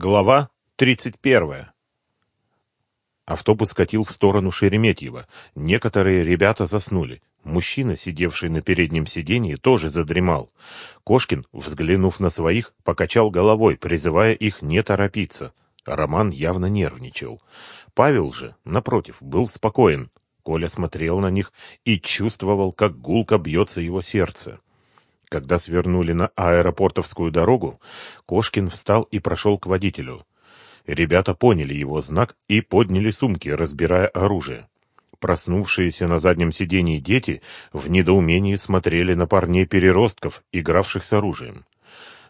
Глава 31. Автобус катил в сторону Шереметьево. Некоторые ребята заснули. Мужчина, сидевший на переднем сиденье, тоже задремал. Кошкин, взглянув на своих, покачал головой, призывая их не торопиться. Роман явно нервничал. Павел же, напротив, был спокоен. Коля смотрел на них и чувствовал, как гулко бьется его сердце. Когда свернули на аэропортовскую дорогу, Кошкин встал и прошел к водителю. Ребята поняли его знак и подняли сумки, разбирая оружие. Проснувшиеся на заднем сидении дети в недоумении смотрели на парней-переростков, игравших с оружием.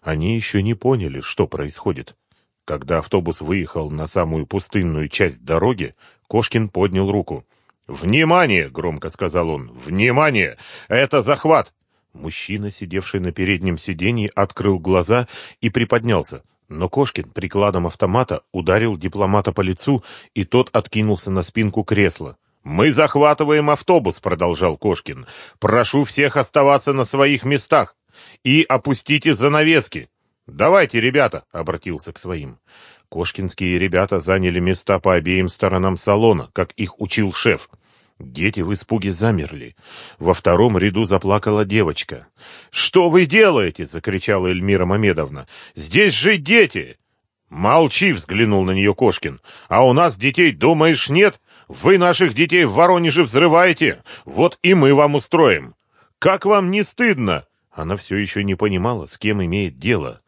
Они еще не поняли, что происходит. Когда автобус выехал на самую пустынную часть дороги, Кошкин поднял руку. «Внимание!» — громко сказал он. «Внимание! Это захват! Мужчина, сидевший на переднем сиденье, открыл глаза и приподнялся. Но Кошкин прикладом автомата ударил дипломата по лицу, и тот откинулся на спинку кресла. «Мы захватываем автобус», — продолжал Кошкин. «Прошу всех оставаться на своих местах и опустите занавески». «Давайте, ребята», — обратился к своим. Кошкинские ребята заняли места по обеим сторонам салона, как их учил шеф. Дети в испуге замерли. Во втором ряду заплакала девочка. «Что вы делаете?» — закричала Эльмира Мамедовна. «Здесь же дети!» «Молчи!» — взглянул на нее Кошкин. «А у нас детей, думаешь, нет? Вы наших детей в Воронеже взрываете! Вот и мы вам устроим! Как вам не стыдно?» Она все еще не понимала, с кем имеет дело.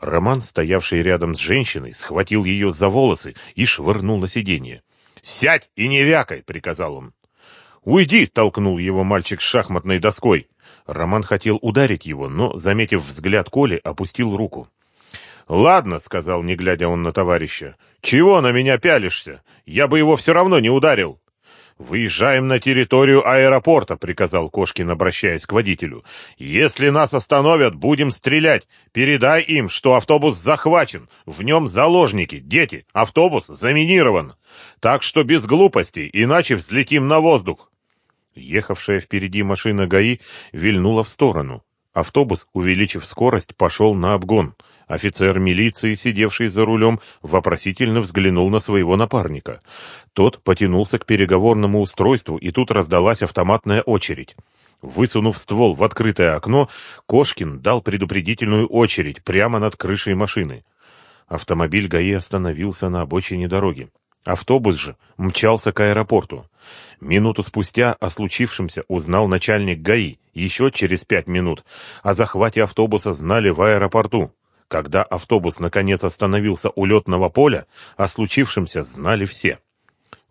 Роман, стоявший рядом с женщиной, схватил ее за волосы и швырнул на сиденье. «Сядь и не вякай!» — приказал он. «Уйди!» — толкнул его мальчик с шахматной доской. Роман хотел ударить его, но, заметив взгляд Коли, опустил руку. «Ладно», — сказал, не глядя он на товарища. «Чего на меня пялишься? Я бы его все равно не ударил». «Выезжаем на территорию аэропорта», — приказал Кошкин, обращаясь к водителю. «Если нас остановят, будем стрелять. Передай им, что автобус захвачен, в нем заложники, дети, автобус заминирован. Так что без глупостей, иначе взлетим на воздух». Ехавшая впереди машина ГАИ вильнула в сторону. Автобус, увеличив скорость, пошел на обгон. Офицер милиции, сидевший за рулем, вопросительно взглянул на своего напарника. Тот потянулся к переговорному устройству, и тут раздалась автоматная очередь. Высунув ствол в открытое окно, Кошкин дал предупредительную очередь прямо над крышей машины. Автомобиль ГАИ остановился на обочине дороги. Автобус же мчался к аэропорту. Минуту спустя о случившемся узнал начальник ГАИ. Еще через пять минут о захвате автобуса знали в аэропорту. Когда автобус наконец остановился у летного поля, о случившемся знали все.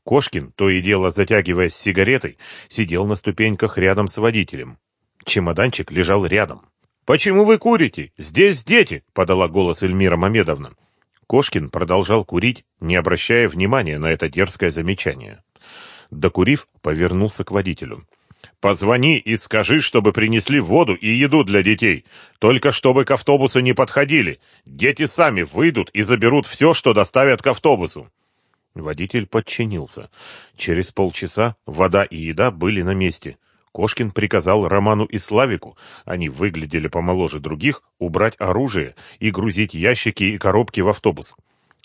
Кошкин, то и дело затягиваясь сигаретой, сидел на ступеньках рядом с водителем. Чемоданчик лежал рядом. «Почему вы курите? Здесь дети!» — подала голос Эльмира Мамедовна. Кошкин продолжал курить, не обращая внимания на это дерзкое замечание. Докурив, повернулся к водителю. «Позвони и скажи, чтобы принесли воду и еду для детей. Только чтобы к автобусу не подходили. Дети сами выйдут и заберут все, что доставят к автобусу». Водитель подчинился. Через полчаса вода и еда были на месте. Кошкин приказал Роману и Славику, они выглядели помоложе других, убрать оружие и грузить ящики и коробки в автобус.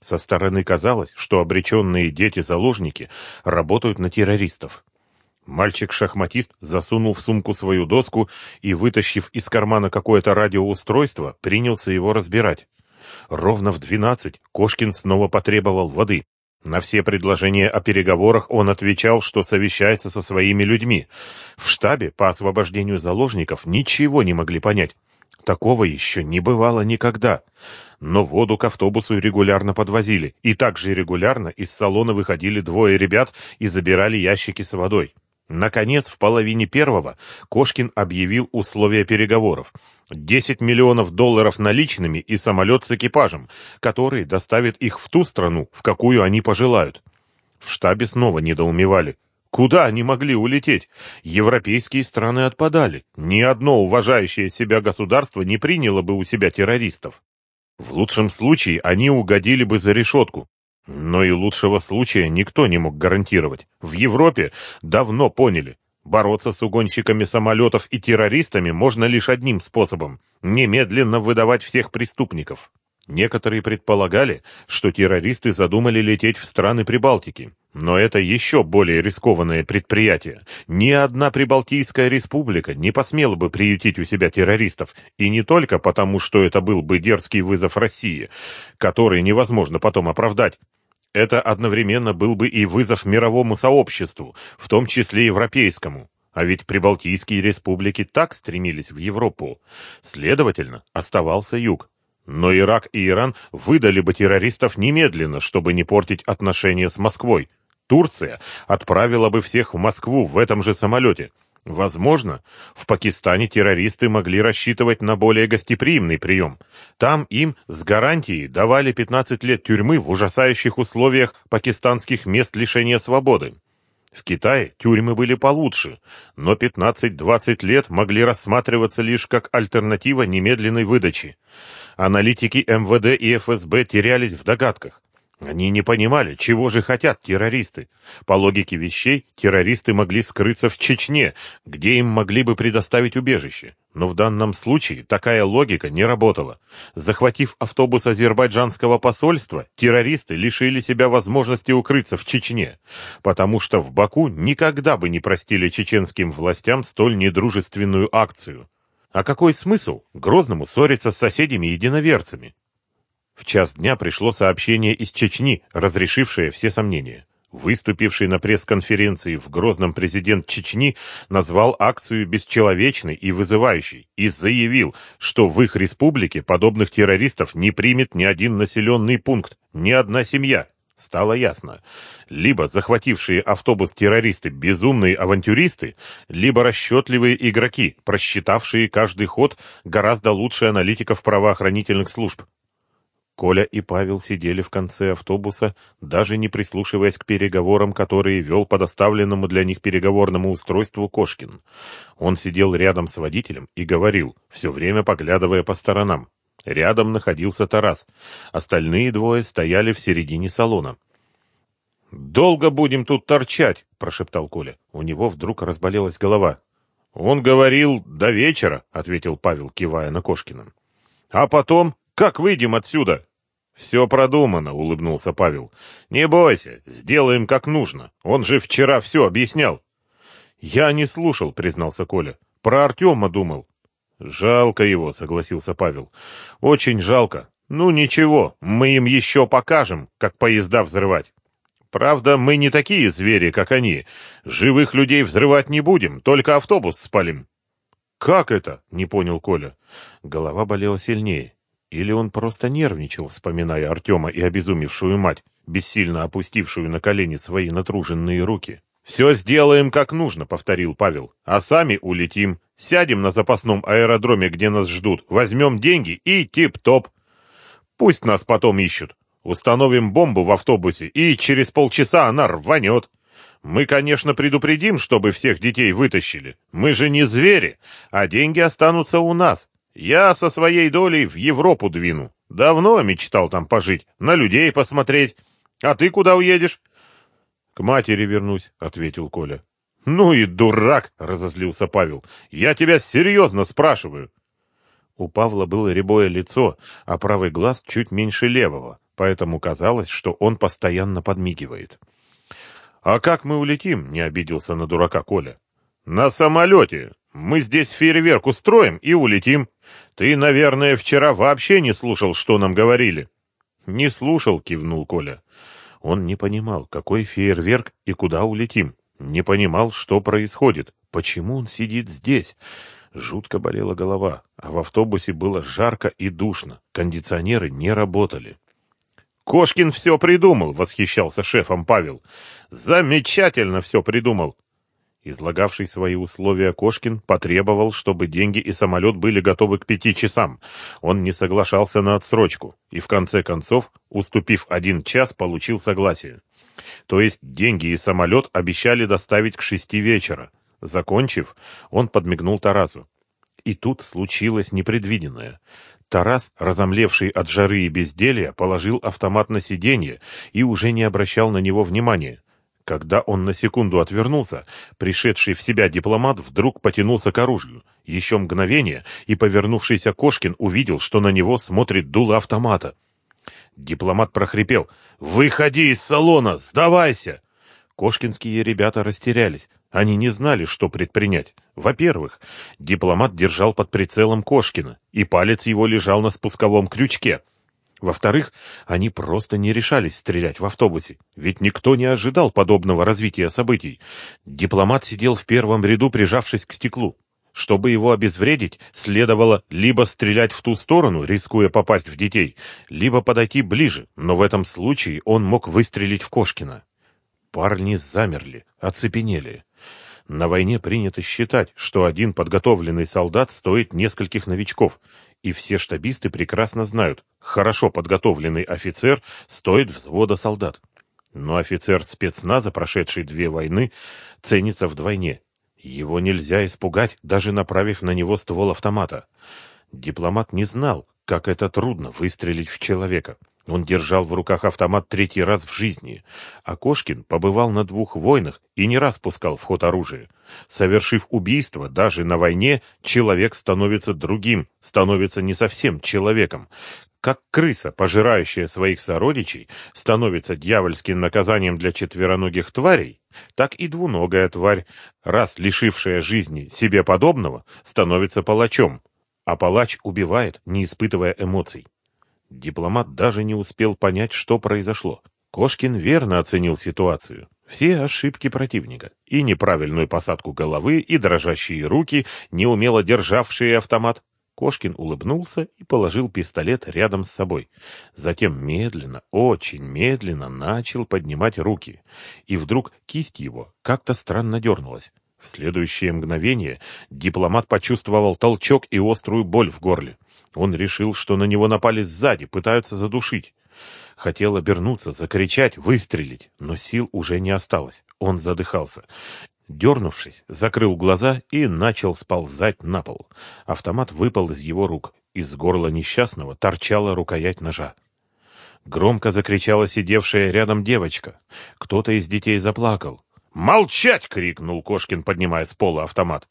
Со стороны казалось, что обреченные дети-заложники работают на террористов. Мальчик-шахматист засунул в сумку свою доску и, вытащив из кармана какое-то радиоустройство, принялся его разбирать. Ровно в двенадцать Кошкин снова потребовал воды. На все предложения о переговорах он отвечал, что совещается со своими людьми. В штабе по освобождению заложников ничего не могли понять. Такого еще не бывало никогда. Но воду к автобусу регулярно подвозили, и также регулярно из салона выходили двое ребят и забирали ящики с водой. Наконец, в половине первого Кошкин объявил условия переговоров. 10 миллионов долларов наличными и самолет с экипажем, который доставит их в ту страну, в какую они пожелают. В штабе снова недоумевали. Куда они могли улететь? Европейские страны отпадали. Ни одно уважающее себя государство не приняло бы у себя террористов. В лучшем случае они угодили бы за решетку, но и лучшего случая никто не мог гарантировать. В Европе давно поняли, бороться с угонщиками самолетов и террористами можно лишь одним способом – немедленно выдавать всех преступников. Некоторые предполагали, что террористы задумали лететь в страны Прибалтики. Но это еще более рискованное предприятие. Ни одна Прибалтийская республика не посмела бы приютить у себя террористов, и не только потому, что это был бы дерзкий вызов России, который невозможно потом оправдать. Это одновременно был бы и вызов мировому сообществу, в том числе европейскому. А ведь Прибалтийские республики так стремились в Европу. Следовательно, оставался юг. Но Ирак и Иран выдали бы террористов немедленно, чтобы не портить отношения с Москвой. Турция отправила бы всех в Москву в этом же самолете. Возможно, в Пакистане террористы могли рассчитывать на более гостеприимный прием. Там им с гарантией давали 15 лет тюрьмы в ужасающих условиях пакистанских мест лишения свободы. В Китае тюрьмы были получше, но 15-20 лет могли рассматриваться лишь как альтернатива немедленной выдачи. Аналитики МВД и ФСБ терялись в догадках. Они не понимали, чего же хотят террористы. По логике вещей, террористы могли скрыться в Чечне, где им могли бы предоставить убежище. Но в данном случае такая логика не работала. Захватив автобус азербайджанского посольства, террористы лишили себя возможности укрыться в Чечне, потому что в Баку никогда бы не простили чеченским властям столь недружественную акцию. А какой смысл Грозному ссориться с соседями-единоверцами? В час дня пришло сообщение из Чечни, разрешившее все сомнения. Выступивший на пресс-конференции в Грозном президент Чечни назвал акцию бесчеловечной и вызывающей и заявил, что в их республике подобных террористов не примет ни один населенный пункт, ни одна семья. Стало ясно. Либо захватившие автобус террористы безумные авантюристы, либо расчетливые игроки, просчитавшие каждый ход гораздо лучше аналитиков правоохранительных служб. Коля и Павел сидели в конце автобуса, даже не прислушиваясь к переговорам, которые вел по доставленному для них переговорному устройству Кошкин. Он сидел рядом с водителем и говорил, все время поглядывая по сторонам. Рядом находился Тарас. Остальные двое стояли в середине салона. «Долго будем тут торчать», — прошептал Коля. У него вдруг разболелась голова. «Он говорил, до вечера», — ответил Павел, кивая на Кошкина. «А потом как выйдем отсюда?» «Все продумано», — улыбнулся Павел. «Не бойся, сделаем как нужно. Он же вчера все объяснял». «Я не слушал», — признался Коля. «Про Артема думал». «Жалко его», — согласился Павел. «Очень жалко. Ну ничего, мы им еще покажем, как поезда взрывать. Правда, мы не такие звери, как они. Живых людей взрывать не будем, только автобус спалим». «Как это?» — не понял Коля. Голова болела сильнее. Или он просто нервничал, вспоминая Артема и обезумевшую мать, бессильно опустившую на колени свои натруженные руки. «Все сделаем как нужно», — повторил Павел. «А сами улетим. Сядем на запасном аэродроме, где нас ждут, возьмем деньги и тип-топ. Пусть нас потом ищут. Установим бомбу в автобусе, и через полчаса она рванет. Мы, конечно, предупредим, чтобы всех детей вытащили. Мы же не звери, а деньги останутся у нас. Я со своей долей в Европу двину. Давно мечтал там пожить, на людей посмотреть. А ты куда уедешь? К матери вернусь, ответил Коля. Ну и дурак, разозлился Павел. Я тебя серьезно спрашиваю. У Павла было рябое лицо, а правый глаз чуть меньше левого, поэтому казалось, что он постоянно подмигивает. «А как мы улетим?» — не обиделся на дурака Коля. «На самолете. Мы здесь фейерверк устроим и улетим. Ты, наверное, вчера вообще не слушал, что нам говорили. Не слушал, кивнул Коля. Он не понимал, какой фейерверк и куда улетим. Не понимал, что происходит. Почему он сидит здесь? Жутко болела голова, а в автобусе было жарко и душно. Кондиционеры не работали. «Кошкин все придумал!» — восхищался шефом Павел. «Замечательно все придумал! Излагавший свои условия Кошкин потребовал, чтобы деньги и самолет были готовы к пяти часам. Он не соглашался на отсрочку и, в конце концов, уступив один час, получил согласие. То есть деньги и самолет обещали доставить к шести вечера. Закончив, он подмигнул Тарасу. И тут случилось непредвиденное. Тарас, разомлевший от жары и безделья, положил автомат на сиденье и уже не обращал на него внимания. Когда он на секунду отвернулся, пришедший в себя дипломат вдруг потянулся к оружию. Еще мгновение, и повернувшийся Кошкин увидел, что на него смотрит дуло автомата. Дипломат прохрипел. «Выходи из салона! Сдавайся!» Кошкинские ребята растерялись. Они не знали, что предпринять. Во-первых, дипломат держал под прицелом Кошкина, и палец его лежал на спусковом крючке. Во-вторых, они просто не решались стрелять в автобусе, ведь никто не ожидал подобного развития событий. Дипломат сидел в первом ряду, прижавшись к стеклу. Чтобы его обезвредить, следовало либо стрелять в ту сторону, рискуя попасть в детей, либо подойти ближе, но в этом случае он мог выстрелить в Кошкина. Парни замерли, оцепенели. На войне принято считать, что один подготовленный солдат стоит нескольких новичков, и все штабисты прекрасно знают, хорошо подготовленный офицер стоит взвода солдат. Но офицер спецназа, прошедший две войны, ценится вдвойне. Его нельзя испугать, даже направив на него ствол автомата. Дипломат не знал, как это трудно выстрелить в человека. Он держал в руках автомат третий раз в жизни, а Кошкин побывал на двух войнах и не раз пускал в ход оружие. Совершив убийство, даже на войне, человек становится другим, становится не совсем человеком. Как крыса, пожирающая своих сородичей, становится дьявольским наказанием для четвероногих тварей, так и двуногая тварь, раз лишившая жизни себе подобного, становится палачом, а палач убивает, не испытывая эмоций. Дипломат даже не успел понять, что произошло. Кошкин верно оценил ситуацию. Все ошибки противника. И неправильную посадку головы, и дрожащие руки, неумело державшие автомат. Кошкин улыбнулся и положил пистолет рядом с собой. Затем медленно, очень медленно начал поднимать руки. И вдруг кисть его как-то странно дернулась. В следующее мгновение дипломат почувствовал толчок и острую боль в горле. Он решил, что на него напали сзади, пытаются задушить. Хотел обернуться, закричать, выстрелить, но сил уже не осталось. Он задыхался. Дернувшись, закрыл глаза и начал сползать на пол. Автомат выпал из его рук. Из горла несчастного торчала рукоять ножа. Громко закричала сидевшая рядом девочка. Кто-то из детей заплакал. «Молчать!» — крикнул Кошкин, поднимая с пола автомат.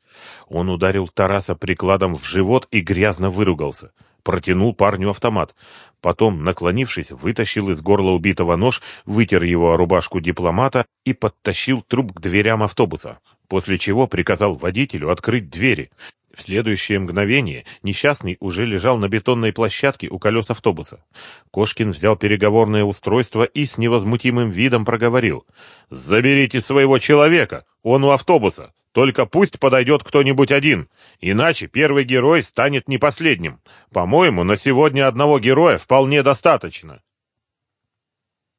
Он ударил Тараса прикладом в живот и грязно выругался. Протянул парню автомат. Потом, наклонившись, вытащил из горла убитого нож, вытер его о рубашку дипломата и подтащил труп к дверям автобуса, после чего приказал водителю открыть двери. В следующее мгновение несчастный уже лежал на бетонной площадке у колес автобуса. Кошкин взял переговорное устройство и с невозмутимым видом проговорил. «Заберите своего человека, он у автобуса. Только пусть подойдет кто-нибудь один, иначе первый герой станет не последним. По-моему, на сегодня одного героя вполне достаточно».